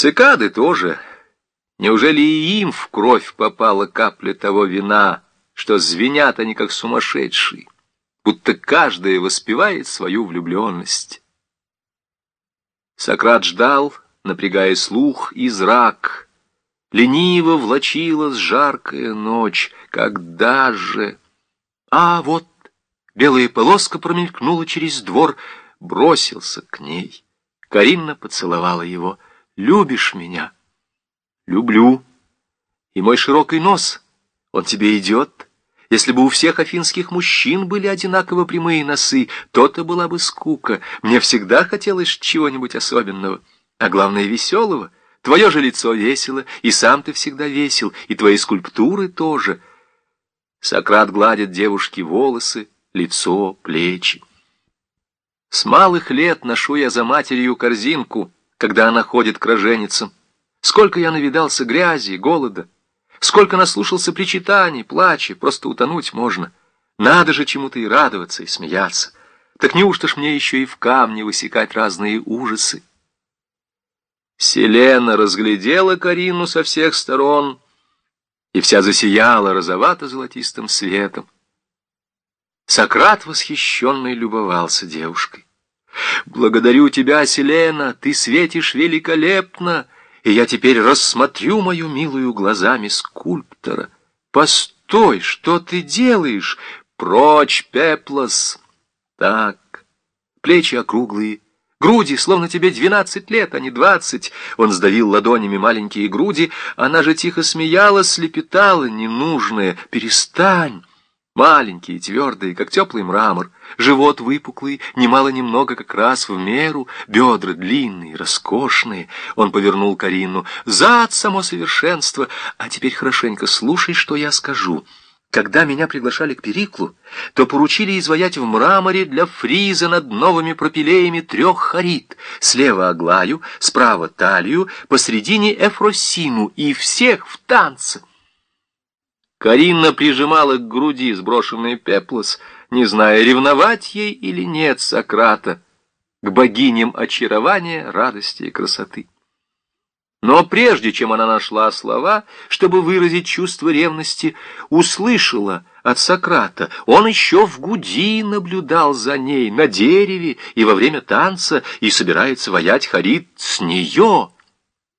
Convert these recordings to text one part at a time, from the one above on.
Цикады тоже. Неужели и им в кровь попала капля того вина, что звенят они как сумасшедшие, будто каждая воспевает свою влюбленность? Сократ ждал, напрягая слух и зрак. Лениво влочилась жаркая ночь, когда же... А вот белая полоска промелькнула через двор, бросился к ней. Каринна поцеловала его — Любишь меня? Люблю. И мой широкий нос, он тебе идет. Если бы у всех афинских мужчин были одинаково прямые носы, то-то была бы скука. Мне всегда хотелось чего-нибудь особенного, а главное веселого. Твое же лицо весело, и сам ты всегда весел, и твои скульптуры тоже. Сократ гладит девушке волосы, лицо, плечи. С малых лет ношу я за матерью корзинку — когда она ходит к роженицам. Сколько я навидался грязи, голода, сколько наслушался причитаний, плача, просто утонуть можно. Надо же чему-то и радоваться, и смеяться. Так неужто ж мне еще и в камне высекать разные ужасы? Селена разглядела Карину со всех сторон, и вся засияла розовато-золотистым светом. Сократ восхищенный любовался девушкой. Благодарю тебя, Селена, ты светишь великолепно, и я теперь рассмотрю мою милую глазами скульптора. Постой, что ты делаешь? Прочь, пеплос! Так, плечи округлые, груди, словно тебе двенадцать лет, а не двадцать. Он сдавил ладонями маленькие груди, она же тихо смеялась, слепетала, ненужная. Перестань! Маленькие, твердые, как теплый мрамор, живот выпуклый, немало-немного как раз в меру, бедра длинные, роскошные. Он повернул Карину. Зад само совершенство. А теперь хорошенько слушай, что я скажу. Когда меня приглашали к Периклу, то поручили изваять в мраморе для фриза над новыми пропилеями трех харит. Слева Аглаю, справа Талию, посредине Эфросину и всех в танце. Карина прижимала к груди сброшенный пеплос, не зная, ревновать ей или нет Сократа, к богиням очарования, радости и красоты. Но прежде чем она нашла слова, чтобы выразить чувство ревности, услышала от Сократа, он еще в Гуди наблюдал за ней на дереве и во время танца и собирается воять Харит с нее,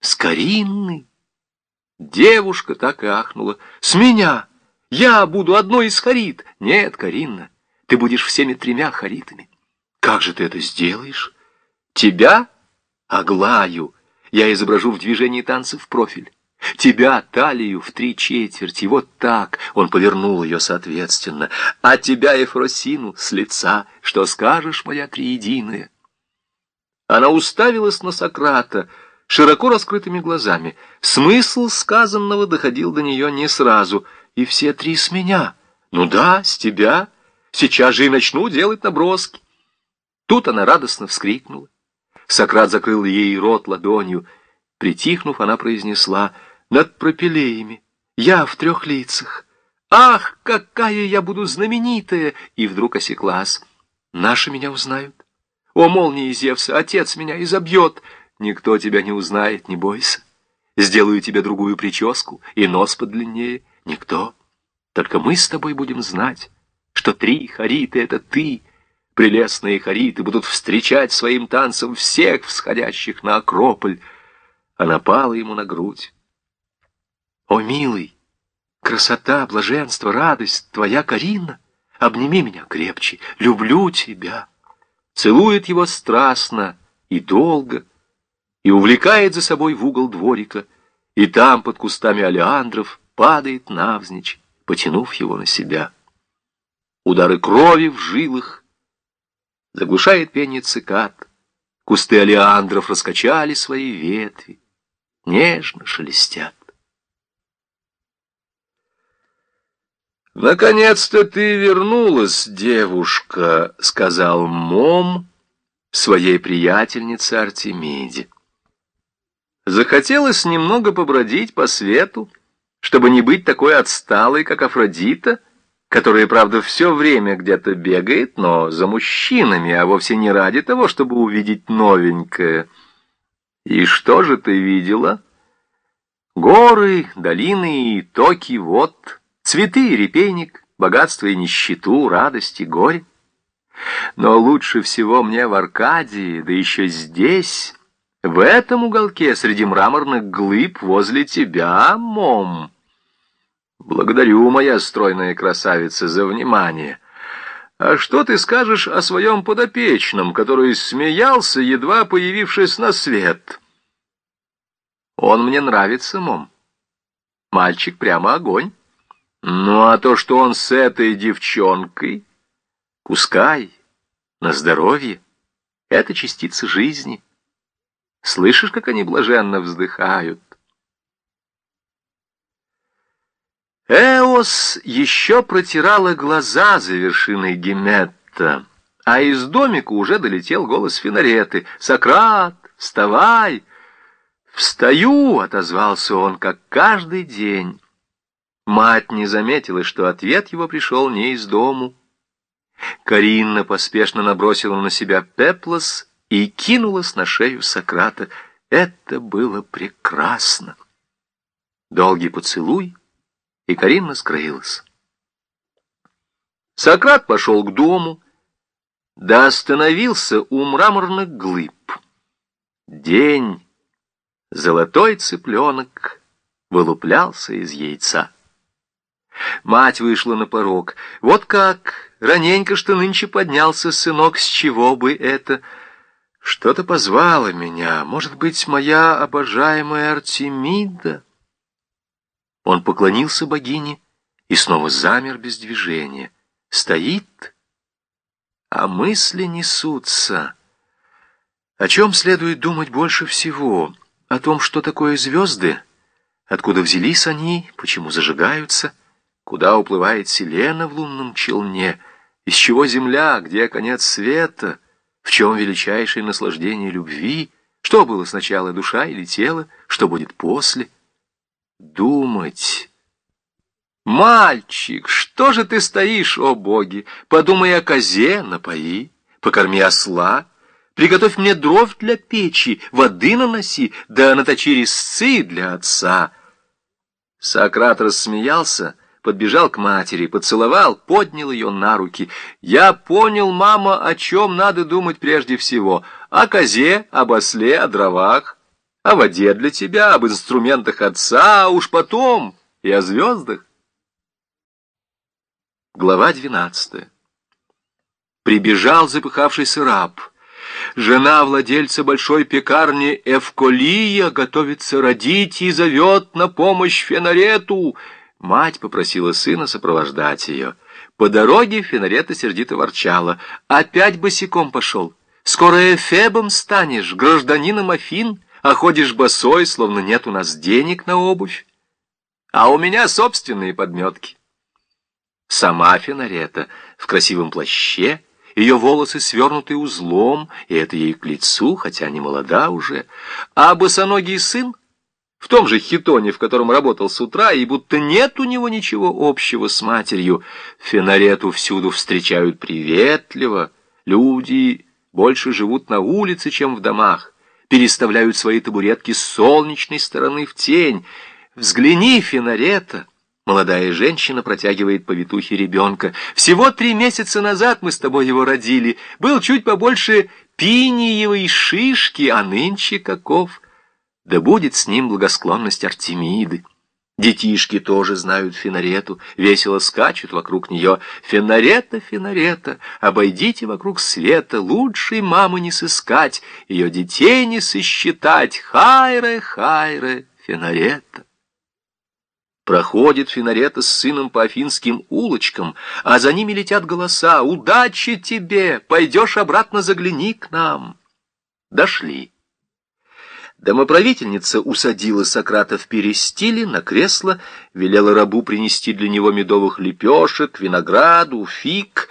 с Каринной. Девушка так и ахнула. «С меня! Я буду одной из Харит!» «Нет, Каринна, ты будешь всеми тремя Харитами. Как же ты это сделаешь?» «Тебя, Аглаю, я изображу в движении танца в профиль. Тебя, талию, в три четверти, вот так, он повернул ее соответственно, а тебя, Ефросину, с лица, что скажешь, моя триединая?» Она уставилась на Сократа, широко раскрытыми глазами. Смысл сказанного доходил до нее не сразу. И все три с меня. Ну да, с тебя. Сейчас же и начну делать наброски. Тут она радостно вскрикнула. Сократ закрыл ей рот ладонью. Притихнув, она произнесла «Над пропилеями, я в трех лицах. Ах, какая я буду знаменитая!» И вдруг осеклась. «Наши меня узнают. О, молнии Зевса, отец меня изобьет!» Никто тебя не узнает, не бойся. Сделаю тебе другую прическу и нос подлиннее. Никто. Только мы с тобой будем знать, что три хариты — это ты. Прелестные хариты будут встречать своим танцем всех всходящих на Акрополь. Она пала ему на грудь. О, милый, красота, блаженство, радость, твоя Карина, обними меня крепче, люблю тебя. Целует его страстно и долго, и увлекает за собой в угол дворика, и там, под кустами алиандров, падает навзничь, потянув его на себя. Удары крови в жилах, заглушает пение цикад, кусты алиандров раскачали свои ветви, нежно шелестят. «Наконец-то ты вернулась, девушка», — сказал Мом своей приятельнице Артемиде. Захотелось немного побродить по свету, чтобы не быть такой отсталой, как Афродита, которая, правда, все время где-то бегает, но за мужчинами, а вовсе не ради того, чтобы увидеть новенькое. И что же ты видела? Горы, долины и токи вод, цветы и репейник, богатство и нищету, радость и горе. Но лучше всего мне в Аркадии, да еще здесь, в этом уголке, среди мраморных глыб, возле тебя, мом. Благодарю, моя стройная красавица, за внимание. А что ты скажешь о своем подопечном, который смеялся, едва появившись на свет? Он мне нравится, мом. Мальчик прямо огонь. Ну, а то, что он с этой девчонкой, пускай, на здоровье, это частица жизни. Слышишь, как они блаженно вздыхают? Эос еще протирала глаза за вершиной Геметта, а из домика уже долетел голос Финареты. «Сократ, вставай!» «Встаю!» — отозвался он, как каждый день. Мать не заметила, что ответ его пришел не из дому. Каринна поспешно набросила на себя пеплос и кинулась на шею Сократа. Это было прекрасно. Долгий поцелуй, и Каринна скрылась. Сократ пошел к дому, да остановился у мраморных глыб. День, золотой цыпленок, вылуплялся из яйца. Мать вышла на порог. Вот как, раненько что нынче поднялся сынок, с чего бы это... Что-то позвало меня, может быть, моя обожаемая Артемида? Он поклонился богине и снова замер без движения. Стоит, а мысли несутся. О чем следует думать больше всего? О том, что такое звезды? Откуда взялись они? Почему зажигаются? Куда уплывает Селена в лунном челне? Из чего земля? Где конец света? В чем величайшее наслаждение любви? Что было сначала, душа или тело? Что будет после? Думать. Мальчик, что же ты стоишь, о боги? Подумай о козе, напои, покорми осла, приготовь мне дров для печи, воды наноси, да наточи резцы для отца. Сократ рассмеялся, подбежал к матери, поцеловал, поднял ее на руки. «Я понял, мама, о чем надо думать прежде всего. О козе, об осле, о дровах, о воде для тебя, об инструментах отца, а уж потом и о звездах». Глава двенадцатая. Прибежал запыхавшийся раб. Жена владельца большой пекарни Эвколия готовится родить и зовет на помощь Фенарету — Мать попросила сына сопровождать ее. По дороге Фенарета сердито ворчала. «Опять босиком пошел. Скоро эфебом станешь, гражданином Афин, а ходишь босой, словно нет у нас денег на обувь. А у меня собственные подметки». Сама Фенарета в красивом плаще, ее волосы свернуты узлом, и это ей к лицу, хотя не молода уже, а босоногий сын в том же хитоне, в котором работал с утра, и будто нет у него ничего общего с матерью. Фенарету всюду встречают приветливо. Люди больше живут на улице, чем в домах, переставляют свои табуретки с солнечной стороны в тень. Взгляни, Фенарета! Молодая женщина протягивает повитухе ребенка. Всего три месяца назад мы с тобой его родили. Был чуть побольше пиниевой шишки, а нынче каков... Да будет с ним благосклонность Артемиды. Детишки тоже знают Фенарету, весело скачут вокруг нее. Фенарета, Фенарета, обойдите вокруг света, лучшей мамы не сыскать, ее детей не сосчитать. Хайре, хайре, Фенарета. Проходит Финарета с сыном по афинским улочкам, а за ними летят голоса. «Удачи тебе! Пойдешь обратно, загляни к нам!» Дошли. Домоправительница усадила Сократа в перестиле на кресло, велела рабу принести для него медовых лепешек, винограду, фиг.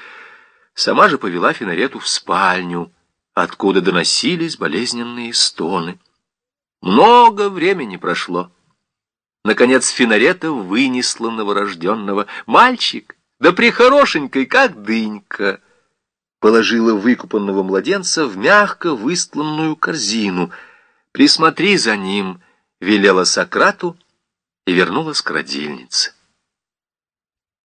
Сама же повела Финарету в спальню, откуда доносились болезненные стоны. Много времени прошло. Наконец Финарета вынесла новорожденного. Мальчик, да прихорошенькой, как дынька. Положила выкупанного младенца в мягко выстланную корзину — Присмотри за ним, велела Сократу и вернулась к родильнице.